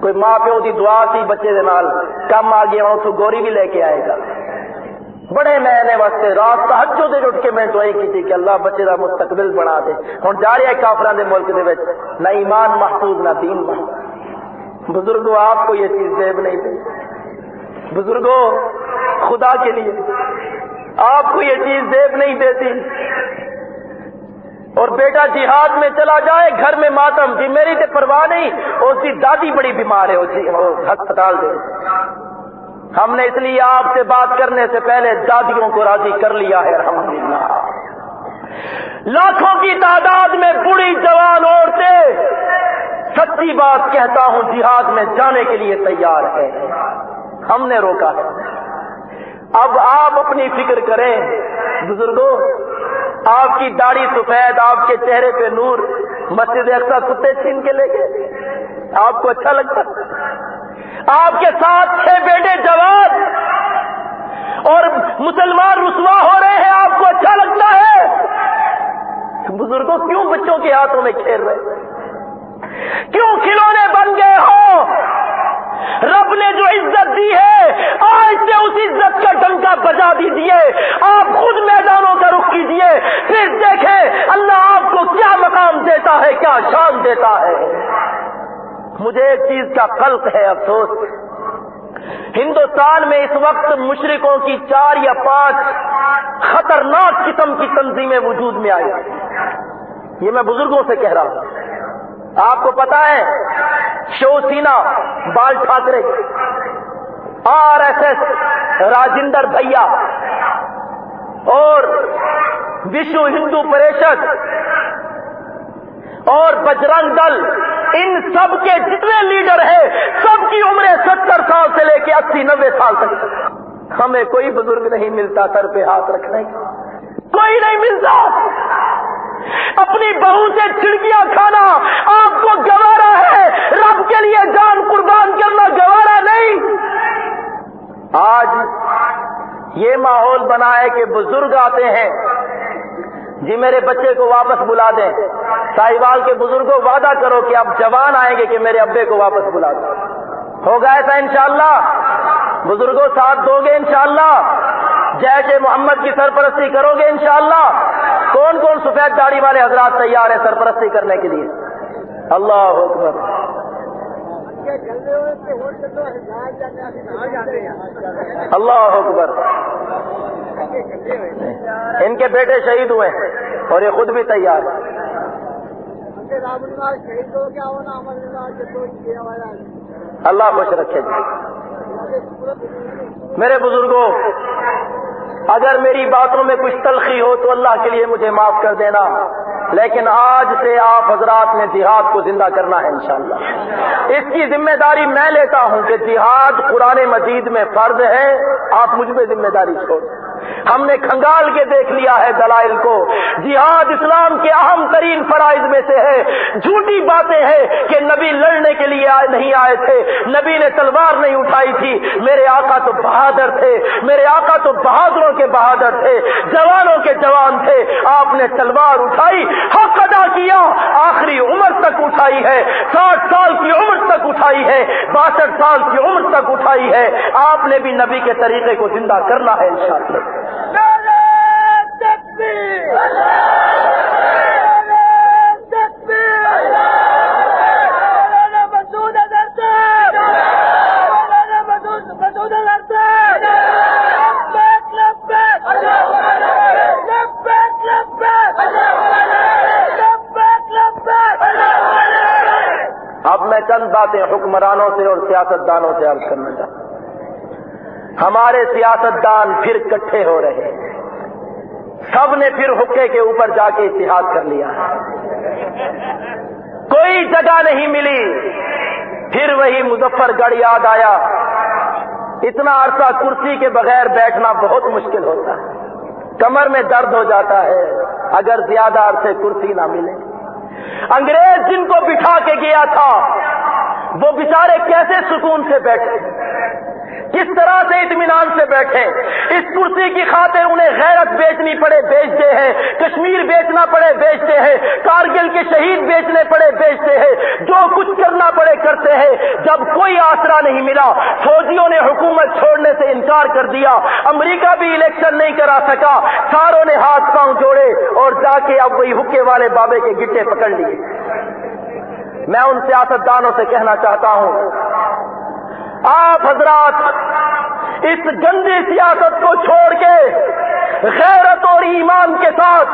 کوئی ماں پیو کی دعا سی بچے دے نال، کم آ گیا تو گوری بھی لے کے آئے گا۔ بڑے میں واسطے رات تحجو دے اٹھ کے میں دعائی کی تھی کہ اللہ بچے کا مستقبل بنا دے۔ ہوں جا رہا ہے کافران دے ملک دے وچ، نہ ایمان محفوظ، نہ دین محفوظ۔ بزرگوں آپ کو یہ چیز دیب نہیں دے بزرگوں خدا کے لیے آپ کو یہ چیز دیب نہیں دیتی۔ اور بیٹا جہاد میں چلا جائے، گھر میں ماتم۔ جی میری تو پرواہ نہیں اس کی دادی بڑی بیمار ہے ہسپتال دے ہم نے اس لیے آپ سے بات کرنے سے پہلے دادیوں کو راضی کر لیا ہے، الحمدللہ۔ لاکھوں کی تعداد میں بڑی جوان عورتیں، سچی بات کہتا ہوں، جہاد میں جانے کے لیے تیار ہے ہم نے روکا۔ ہے اب آپ اپنی فکر کریں، بزرگوں آپ کی داڑھی سفید، آپ کے چہرے پہ نور، مسجد اکثر کتے چھین کے لے گئے۔ آپ کو اچھا لگتا؟ آپ کے ساتھ چھ بیٹے جوان۔ اور مسلمان رسوا ہو رہے ہیں، آپ کو اچھا لگتا ہے؟ بزرگوں، کیوں بچوں کے ہاتھوں میں کھیل رہے؟ کیوں کھلونے بن گئے ہو؟ رب نے جو عزت دی ہے، آج سے اس عزت کا ڈنکا بجا دیجیے آپ خود میدانوں کا رخ کیجیے پھر دیکھیں اللہ آپ کو کیا مقام دیتا ہے، کیا شان دیتا ہے۔ مجھے ایک چیز کا خلق ہے افسوس۔ ہندوستان میں اس وقت مشرقوں کی چار یا پانچ خطرناک قسم کی تنظیمیں وجود میں آئی۔ یہ میں بزرگوں سے کہہ رہا ہوں۔ آپ کو پتا ہے Shiv Sena, Bal Thackeray, R S S, Rajendra بھیا، اور وشو ہندو پریشد، اور بجرنگ دل، ان سب کے جتنے لیڈر ہیں، سب کی عمریں ستر سال سے لے کے اسی نبے سال تک۔ ہمیں کوئی بزرگ نہیں ملتا، سر پہ ہاتھ رکھنے کا۔ کوئی نہیں ملتا۔ اپنی بہو سے چھڑکیاں کھانا آپ کو گوارا ہے۔ رب کے لیے جان قربان کرنا گوارا نہیں۔ آج یہ ماحول بنا ہے کہ بزرگ آتے ہیں۔ جی میرے بچے کو واپس بلا دیں۔ ساحوال کے بزرگوں وعدہ کرو کہ اب جوان آئیں گے کہ میرے ابے کو واپس بلا دیں۔ ہوگا ایسا انشاءاللہ۔ بزرگوں ساتھ دو گے انشاءاللہ۔ جیسے محمد کی سرپرستی کرو گے انشاءاللہ۔ کون کون سفید داڑھی والے حضرات تیار ہیں سرپرستی کرنے کے لیے؟ اللہ اکبر۔ اللہ اکبر۔ ان کے بیٹے شہید ہوئے اور یہ خود بھی تیار اللہ خوش رکھے جی۔ میرے بزرگوں اگر میری باتوں میں کچھ تلخی ہو تو اللہ کے لیے مجھے معاف کر دینا۔ لیکن آج سے آپ حضرات نے جہاد کو زندہ کرنا ہے انشاءاللہ۔ اس کی ذمہ داری میں لیتا ہوں کہ جہاد قرآن مجید میں فرض ہے۔ آپ مجھ پہ ذمہ داری چھوڑ ہم نے کھنگال کے دیکھ لیا ہے دلائل کو۔ جہاد اسلام کے اہم ترین فرائض میں سے ہے۔ جھوٹی باتیں ہیں کہ نبی لڑنے کے لیے آئے نہیں آئے تھے۔ نبی نے تلوار نہیں اٹھائی تھی۔ میرے آقا تو بہادر تھے۔ میرے آقا تو بہادروں کے بہادر تھے۔ جوانوں کے جوان تھے۔ آپ نے تلوار اٹھائی۔ حق ادا کیا۔ آخری عمر تک اٹھائی ہے۔ ساٹھ سال کی عمر تک اٹھائی ہے۔ باسٹھ سال کی عمر تک اٹھائی ہے۔ آپ نے بھی نبی کے طریقے کو زندہ کرنا ہے انشاءاللہ۔ اب میں چند باتیں حکمرانوں سے اور سیاست دانوں سے عرض کرنا چاہتا ہوں۔ ہمارے سیاستدان پھر کٹھے ہو رہے ہیں۔ سب نے پھر حقے کے اوپر جا کے اتحاد کر لیا۔ کوئی جگہ نہیں ملی۔ پھر وہی مظفر گڑھ یاد آیا۔ اتنا عرصہ کرسی کے بغیر بیٹھنا بہت مشکل ہوتا۔ ہے کمر میں درد ہو جاتا ہے۔ اگر زیادہ عرصے کرسی نہ ملے۔ انگریز جن کو بٹھا کے گیا تھا، وہ بیچارے کیسے سکون سے بیٹھے؟ کس طرح سے اطمینان سے بیٹھے، اس کرسی کی خاطر انہیں غیرت بیچنی پڑے، بیچتے ہیں، کشمیر بیچنا پڑے، بیچتے ہیں، کارگل کے شہید بیچنے پڑے، بیچتے ہیں، جو کچھ کرنا پڑے، کرتے ہیں۔ جب کوئی آسرا نہیں ملا، فوجیوں نے حکومت چھوڑنے سے انکار کر دیا، امریکہ بھی الیکشن نہیں کرا سکا، ساروں نے ہاتھ پاؤں جوڑے اور جا کے اب وہی حکے والے بابے کے گٹے پکڑ لیے۔ میں ان سیاستدانوں سے کہنا چاہتا ہوں آپ حضرات اس گندی سیاست کو چھوڑ کے غیرت اور ایمان کے ساتھ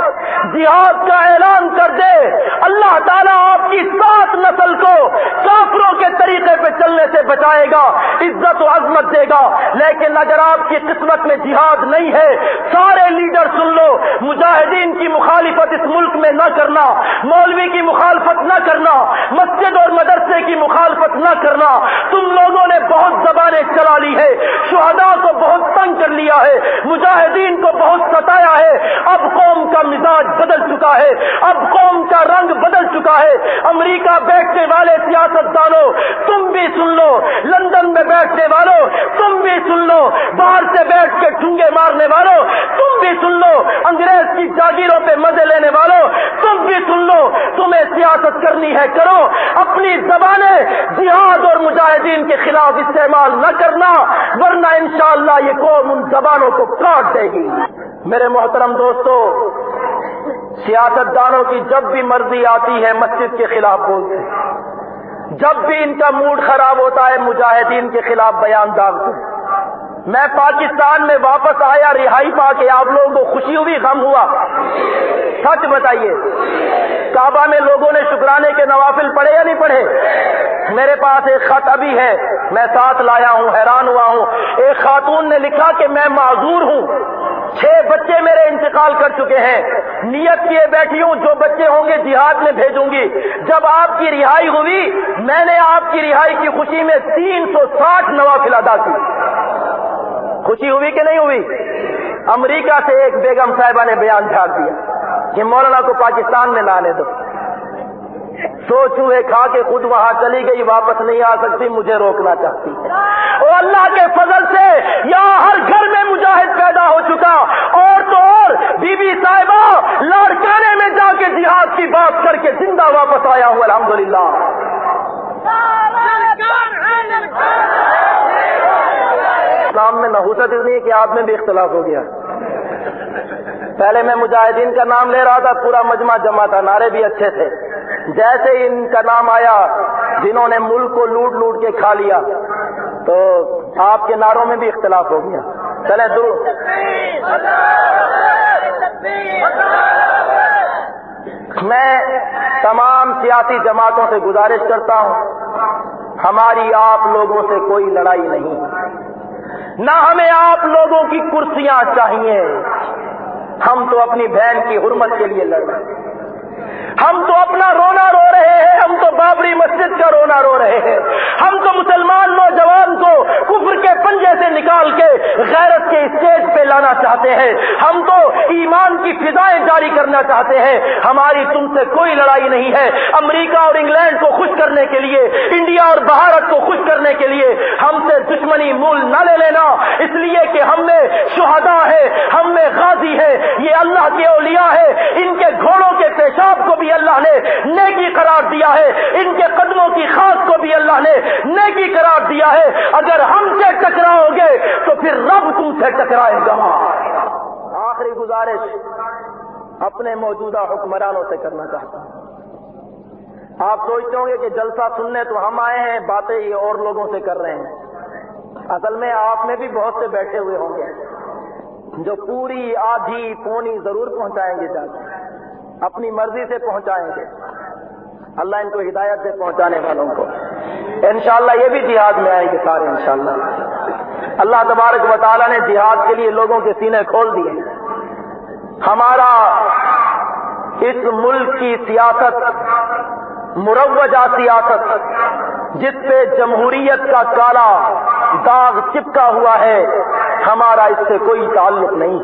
جہاد کا اعلان کر دے۔ اللہ تعالیٰ آپ کی سات نسل کو کافروں کے طریقے پہ چلنے سے بچائے گا، عزت و عظمت دے گا۔ لیکن اگر آپ کی قسمت میں جہاد نہیں ہے، سارے لیڈر سن لو، مجاہدین کی مخالفت اس ملک میں نہ کرنا، مولوی کی مخالفت نہ کرنا، مسجد اور مدرسے کی مخالفت نہ کرنا۔ تم لوگوں نے بہت زبانیں چلا لی ہے شہدا کو بہت تنگ کر لیا ہے، مجاہدین کو بہت ستایا ہے۔ اب قوم کا مزاج بدل چکا ہے۔ اب قوم کا رنگ بدل چکا ہے۔ امریکہ بیٹھنے والے سیاست دانوں تم بھی سن لو۔ لندن میں بیٹھنے والوں، تم بھی سن لو۔ باہر سے بیٹھ کے ٹھنگے مارنے والوں، تم بھی سن لو۔ انگریز کی جاگیروں پہ مزے لینے والوں، تم بھی سن لو۔ تمہیں سیاست کرنی ہے، کرو۔ اپنی زبانیں جہاد اور مجاہدین کے خلاف استعمال نہ کرنا، ورنہ انشاءاللہ یہ قوم ان زبانوں کو کاٹ دے گی۔ میرے محترم دوستو سیاست دانوں کی جب بھی مرضی آتی ہے، مسجد کے خلاف بولتے جب بھی ان کا موڈ خراب ہوتا ہے، مجاہدین کے خلاف بیان ڈالتے میں پاکستان میں واپس آیا، رہائی پا کے آپ لوگوں کو خوشی ہوئی، غم ہوا۔ سچ بتائیے، کعبہ میں لوگوں نے شکرانے کے نوافل پڑھے یا نہیں پڑھے؟ میرے پاس ایک خط ابھی ہے، میں ساتھ لایا ہوں، حیران ہوا ہوں۔ ایک خاتون نے لکھا کہ میں معذور ہوں۔ چھ بچے میرے انتقال کر چکے ہیں۔ نیت کیے بیٹھی ہوں، جو بچے ہوں گے جہاد میں بھیجوں گی۔ جب آپ کی رہائی ہوئی، میں نے آپ کی رہائی کی خوشی میں تین سو ساٹھ نوافل ادا کی۔ خوشی ہوئی کہ نہیں ہوئی؟ امریکہ سے ایک بیگم صاحبہ نے بیان جھاڑ دیا کہ مولانا کو پاکستان میں لانے دو۔ سو چوہے کھا کے خود وہاں چلی گئی، واپس نہیں آ سکتی، مجھے روکنا چاہتی ہے۔ اور اللہ کے فضل سے یہاں ہر گھر میں مجاہد پیدا ہو چکا۔ اور تو اور، بی بی صاحبہ لاڑکانے میں جا کے جہاد کی بات کر کے زندہ واپس آیا ہوں، الحمدللہ۔ اسلام میں نحوست اتنی ہے کہ آپ میں بھی اختلاف ہو گیا۔ پہلے میں مجاہدین کا نام لے رہا تھا، پورا مجمع جمع تھا، نعرے بھی اچھے تھے۔ جیسے ان کا نام آیا، جنہوں نے ملک کو لوٹ لوٹ کے کھا لیا، تو آپ کے نعروں میں بھی اختلاف ہو گیا۔ چلے دور میں تمام سیاسی جماعتوں سے گزارش کرتا ہوں، ہماری آپ لوگوں سے کوئی لڑائی نہیں۔ نہ ہمیں آپ لوگوں کی کرسیاں چاہیے۔ ہم تو اپنی بہن کی حرمت کے لیے لڑ رہے ہیں۔ ہم تو اپنا رونا رو رہے ہیں، ہم تو بابری مسجد کا رونا رو رہے ہیں۔ ہم تو مسلمان نوجوان کو کفر کے پنجے سے نکال کے غیرت کے اسٹیج پہ لانا چاہتے ہیں۔ ہم تو ایمان کی فضائیں جاری کرنا چاہتے ہیں۔ ہماری تم سے کوئی لڑائی نہیں ہے۔ امریکہ اور انگلینڈ کو خوش کرنے کے لیے، انڈیا اور بھارت کو خوش کرنے کے لیے ہم سے دشمنی مول نہ لے لینا۔ اس لیے کہ ہم میں شہدا ہے ہم میں غازی ہے یہ اللہ کے اولیاء ہے ان کے گھوڑوں کے پیشاب کو بھی اللہ نے نیکی قرار دیا ہے، ان کے قدموں کی خاص کو بھی اللہ نے نیکی قرار دیا ہے۔ اگر ہم سے ٹکراؤ گے تو پھر رب تم سے ٹکرائے گا۔ آخری گزارش اپنے موجودہ حکمرانوں سے کرنا چاہتا ہوں۔ آپ سوچتے ہوں گے کہ جلسہ سننے تو ہم آئے ہیں، باتیں یہ اور لوگوں سے کر رہے ہیں۔ اصل میں آپ میں بھی بہت سے بیٹھے ہوئے ہوں گے، جو پوری آدھی پونی ضرور پہنچائیں گے جا کے۔ اپنی مرضی سے پہنچائیں گے۔ اللہ ان کو ہدایت سے پہنچانے والوں کو۔ انشاءاللہ یہ بھی جہاد میں آئیں گے سارے انشاءاللہ۔ اللہ تبارک و تعالیٰ نے جہاد کے لیے لوگوں کے سینے کھول دیے۔ ہمارا اس ملک کی سیاست، مروجہ سیاست، جس پہ جمہوریت کا کالا داغ چپکا ہوا ہے، ہمارا اس سے کوئی تعلق نہیں۔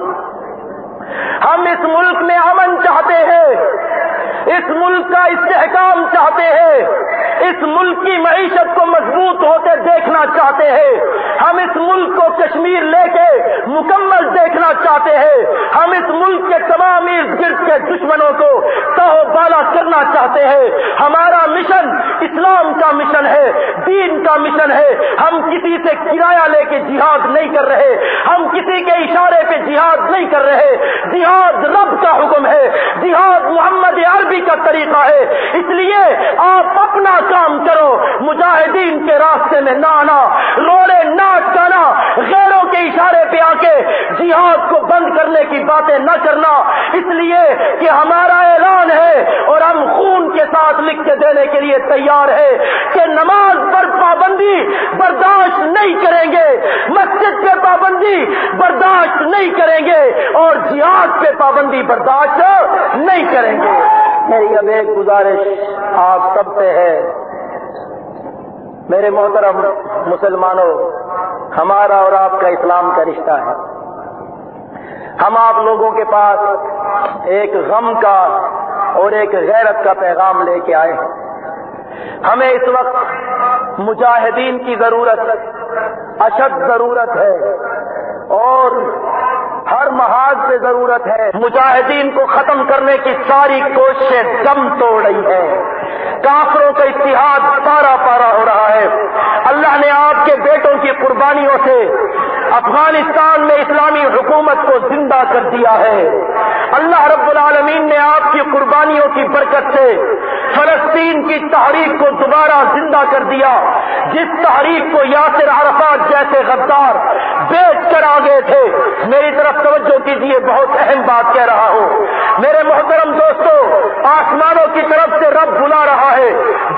ہم اس ملک میں امن چاہتے ہیں۔ اس ملک کا استحکام چاہتے ہیں۔ اس ملک کی معیشت کو مضبوط ہوتے دیکھنا چاہتے ہیں۔ ہم اس ملک کو کشمیر لے کے مکمل دیکھنا چاہتے ہیں۔ ہم اس ملک کے تمام ارد گرد کے دشمنوں کو تہو بالا کرنا چاہتے ہیں۔ ہمارا مشن اسلام کا مشن ہے، دین کا مشن ہے۔ ہم کسی سے کرایہ لے کے جہاد نہیں کر رہے۔ ہم کسی کے اشارے پہ جہاد نہیں کر رہے۔ جہاد رب کا حکم ہے جہاد محمد عربی کا طریقہ ہے۔ اس لیے آپ اپنا کام کرو۔ مجاہدین کے راستے میں نہ آنا، روڑے ناچ گانا غیروں کے اشارے پہ آ کے جہاد کو بند کرنے کی باتیں نہ کرنا۔ اس لیے کہ ہمارا اعلان ہے اور ہم خون کے ساتھ لکھ کے دینے کے لیے تیار ہے کہ نماز پر پابندی برداشت نہیں کریں گے۔ مسجد پہ پابندی برداشت نہیں کریں گے اور جہاد پہ پابندی برداشت نہیں کریں گے۔ میری اب ایک گزارش آپ سب سے ہے۔ میرے محترم مسلمانوں، ہمارا اور آپ کا اسلام کا رشتہ ہے۔ ہم آپ لوگوں کے پاس ایک غم کا اور ایک غیرت کا پیغام لے کے آئے ہیں۔ ہمیں اس وقت مجاہدین کی ضرورت، اشد ضرورت ہے اور ہر محاذ سے ضرورت ہے۔ مجاہدین کو ختم کرنے کی ساری کوششیں دم توڑ رہی ہے کافروں کا اتحاد پارا پارا ہو رہا ہے۔ اللہ نے آپ کے بیٹوں کی قربانیوں سے افغانستان میں اسلامی حکومت کو زندہ کر دیا ہے۔ اللہ رب العالمین نے آپ کی قربانیوں کی برکت سے فلسطین کی تحریک کو دوبارہ زندہ کر دیا۔ جس تحریک کو یاسر عرفات جیسے غدار بیچ کر آگے تھے۔ میری طرف توجہ کیجیے بہت اہم بات کہہ رہا ہوں۔ میرے محترم دوستو، آسمانوں کی طرف سے رب بلا رہا ہے۔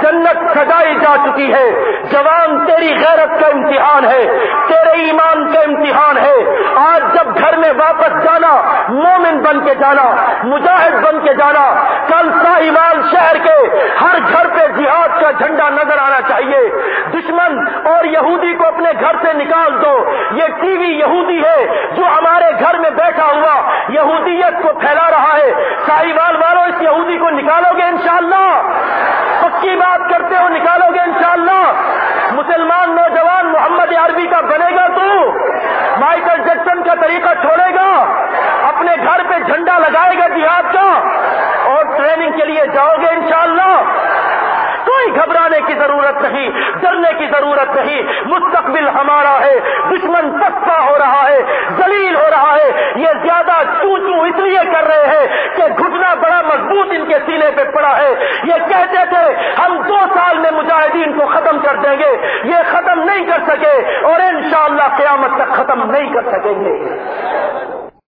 جنت سجائی جا چکی ہے۔ جوان تیری غیرت کا امتحان ہے۔ تیرے ایمان کا امتحان ہے۔ آج جب گھر میں واپس جانا، مومن بن کے جانا، مجاہد بن کے جانا، کل ساحل شہر کے ہر گھر پہ جہاد کا جھنڈا نظر آنا چاہیے۔ دشمن اور یہودی کو اپنے گھر سے نکال دو۔ یہ ٹی وی یہودی ہے جو ہمارے گھر میں بیٹھا ہوا یہودیت کو پھیلا رہا ہے۔ ساحل والوں اس یہودی کو نکالو گے انشاءاللہ۔ پکی بات کرتے ہو، نکالو گے انشاءاللہ۔ مسلمان نوجوان محمد عربی کا بنے گا تو مائیکل جیکسن کا طریقہ چھوڑے گا، اپنے گھر پہ جھنڈا لگائے گا جہاد کا اور ٹریننگ کے لیے جاؤ گے انشاءاللہ۔ کوئی گھبرانے کی ضرورت نہیں، ڈرنے کی ضرورت نہیں۔ مستقبل ہمارا ہے، دشمن سستا ہو رہا ہے دلیل ہو رہا ہے۔ یہ زیادہ چو چو اس لیے کر رہے ہیں کہ گھٹنا بڑا مضبوط ان کے سینے پہ پڑا ہے۔ یہ کہتے تھے، ہم دو سال میں مجاہدین کو ختم کر دیں گے۔ یہ ختم نہیں کر سکے اور انشاءاللہ قیامت تک ختم نہیں کر سکیں گے۔